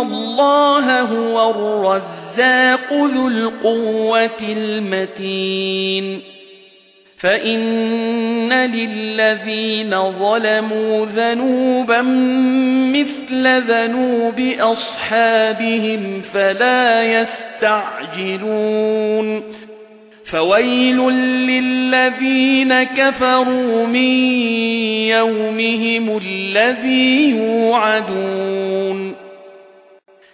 اللَّهَ هُوَ الرَّزَّاقُ ذُو الْقُوَّةِ الْمَتِينُ فَإِنَّ لِلَّذِينَ ظَلَمُوا ذَنُوبًا مِثْلَ ذَنُوبِ أَصْحَابِهِمْ فَلَا يَسْتَعْجِلُونِ فَوَيْلٌ لِّلَّذِينَ كَفَرُوا مِن يَوْمِهِمُ الَّذِي يُوعَدُونَ